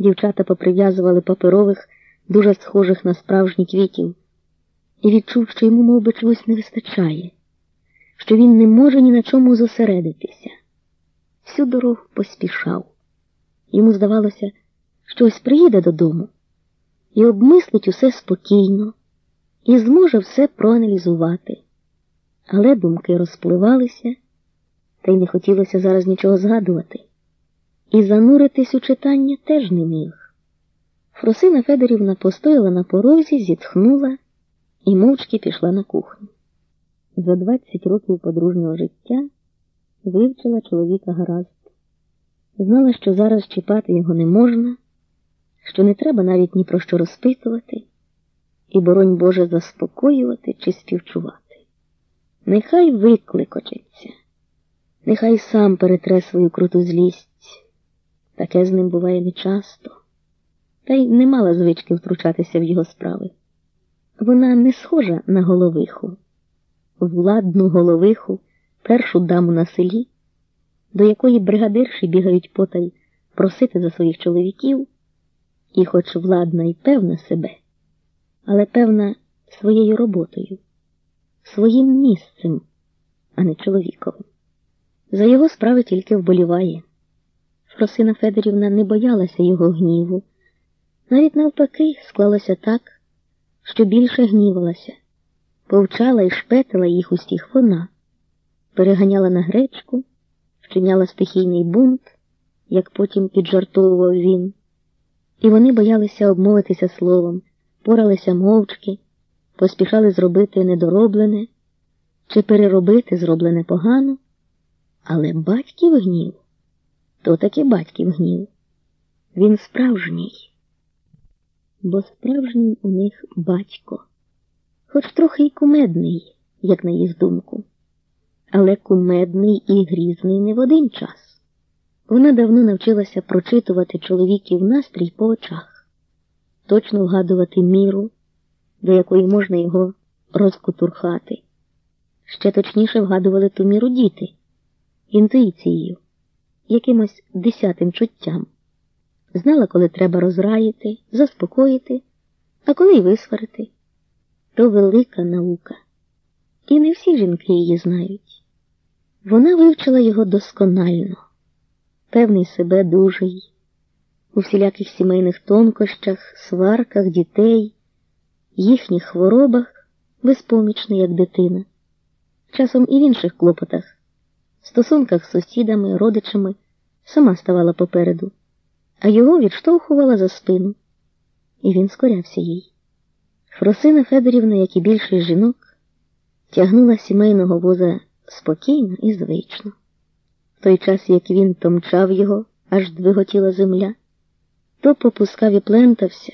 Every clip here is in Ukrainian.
Дівчата поприв'язували паперових, дуже схожих на справжні квітів, і відчув, що йому мов би, чогось не вистачає, що він не може ні на чому зосередитися. Всю дорогу поспішав. Йому здавалося, що ось приїде додому і обмислить усе спокійно, і зможе все проаналізувати. Але думки розпливалися, та й не хотілося зараз нічого згадувати. І зануритись у читання теж не міг. Фросина Федорівна постояла на порозі, зітхнула і мовчки пішла на кухню. За 20 років подружнього життя вивчила чоловіка гаразд. Знала, що зараз чіпати його не можна, що не треба навіть ні про що розпитувати, і, боронь Боже, заспокоювати чи співчувати. Нехай викликочеться, нехай сам перетре свою круту злість. Таке з ним буває нечасто, та й не мала звички втручатися в його справи. Вона не схожа на головиху, владну головиху, першу даму на селі, до якої бригадирші бігають потай просити за своїх чоловіків, і, хоч владна і певна себе, але певна своєю роботою, своїм місцем, а не чоловіковим. За його справи тільки вболіває. Фросина Федорівна не боялася його гніву. Навіть навпаки, склалося так, що більше гнівалася, повчала і шпетила їх усіх вона, переганяла на гречку, вчиняла стихійний бунт, як потім піджартовував він, і вони боялися обмовитися словом, поралися мовчки, поспішали зробити недороблене чи переробити зроблене погано, але батьків гнів то таки батьків гнів. Він справжній, бо справжній у них батько, хоч трохи й кумедний, як на їх думку, але кумедний і грізний не в один час. Вона давно навчилася прочитувати чоловіків настрій по очах, точно вгадувати міру, до якої можна його розкутурхати. Ще точніше вгадували ту міру діти інтуїцією якимось десятим чуттям. Знала, коли треба розраїти, заспокоїти, а коли й висварити. То велика наука. І не всі жінки її знають. Вона вивчила його досконально, певний себе дужий, у всіляких сімейних тонкощах, сварках дітей, їхніх хворобах безпомічний, як дитина, часом і в інших клопотах стосунках з сусідами, родичами сама ставала попереду, а його відштовхувала за спину, і він скорявся їй. Фросина Федорівна, як і більшість жінок, тягнула сімейного воза спокійно і звично. В той час, як він томчав його, аж двиготіла земля, то попускав і плентався,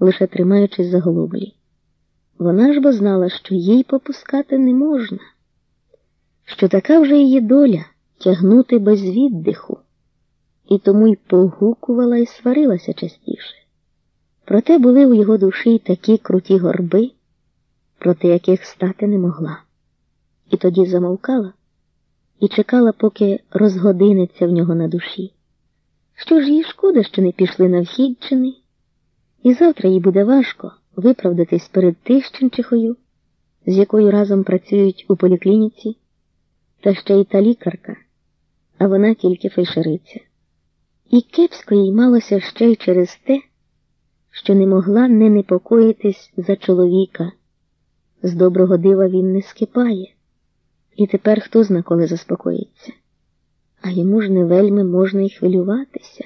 лише тримаючись за голублі. Вона ж бо знала, що їй попускати не можна що така вже її доля тягнути без віддиху, і тому й погукувала і сварилася частіше. Проте були у його душі такі круті горби, проти яких стати не могла. І тоді замовкала і чекала, поки розгодиниться в нього на душі. Що ж їй шкода, що не пішли на вхідчини, і завтра їй буде важко виправдатись перед Тищенчихою, з якою разом працюють у поліклініці та ще й та лікарка, а вона тільки фельдшериця. І кепсько їй малося ще й через те, що не могла не непокоїтись за чоловіка. З доброго дива він не скипає, і тепер хто зна коли заспокоїться. А йому ж не вельми можна й хвилюватися.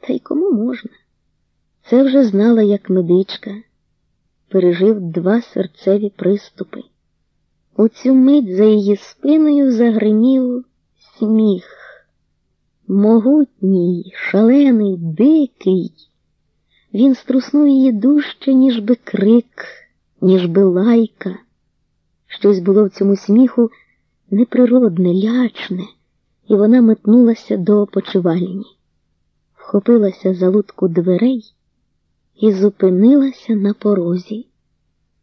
Та й кому можна? Це вже знала як медичка, пережив два серцеві приступи. У цю мить за її спиною загримів сміх. Могутній, шалений, дикий. Він струснув її дужче, ніж би крик, ніж би лайка. Щось було в цьому сміху неприродне, лячне, і вона метнулася до опочивальні, вхопилася за лутку дверей і зупинилася на порозі.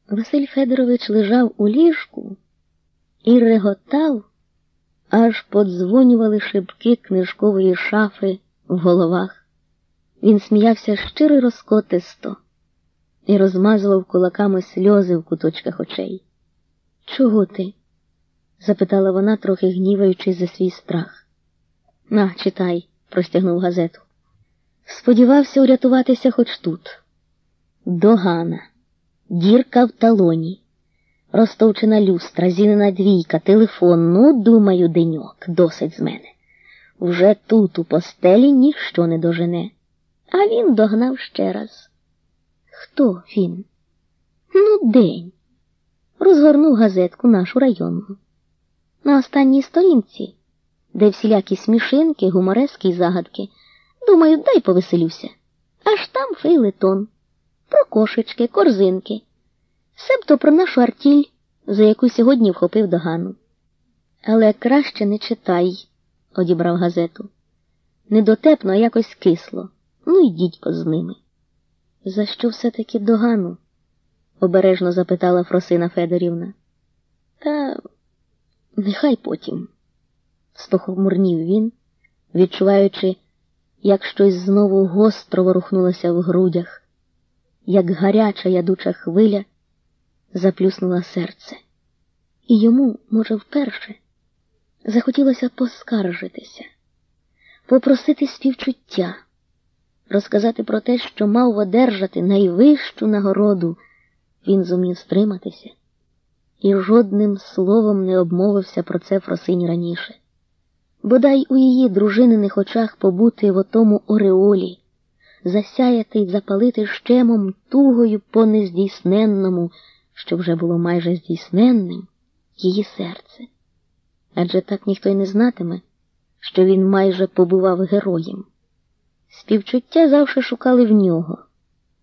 Василь Федорович лежав у ліжку і реготав, аж подзвонювали шибки книжкової шафи в головах. Він сміявся щиро розкотисто і розмазував кулаками сльози в куточках очей. Чого ти? запитала вона, трохи гніваючись за свій страх. На, читай, простягнув газету. Сподівався урятуватися хоч тут. Догана, дірка в талоні, розтовчена люстра, зінена двійка, телефон. Ну, думаю, деньок, досить з мене. Вже тут, у постелі, ніщо не дожене. А він догнав ще раз. Хто він? Ну, день. Розгорнув газетку нашу районну. На останній сторінці, де всілякі смішинки, гуморески й загадки. Думаю, дай повеселюся. Аж там фейлетон, про кошечки, корзинки, себто про нашу артіль, за яку сьогодні вхопив догану. Але краще не читай, одібрав газету. Недотепно, якось кисло. Ну і дідько з ними. За що все-таки догану? обережно запитала Фросина Федорівна. Та нехай потім, спохмурнів він, відчуваючи, як щось знову гостро ворухнулося в грудях, як гаряча ядуча хвиля заплюснула серце. І йому, може, вперше, захотілося поскаржитися, попросити співчуття розказати про те, що мав одержати найвищу нагороду, він зумів стриматися і жодним словом не обмовився про це Фросині раніше. Бодай у її дружининих очах побути в отому ореолі, засяяти й запалити щемом тугою по нездійсненному, що вже було майже здійсненним, її серце. Адже так ніхто й не знатиме, що він майже побував героєм. Співчуття завжди шукали в нього.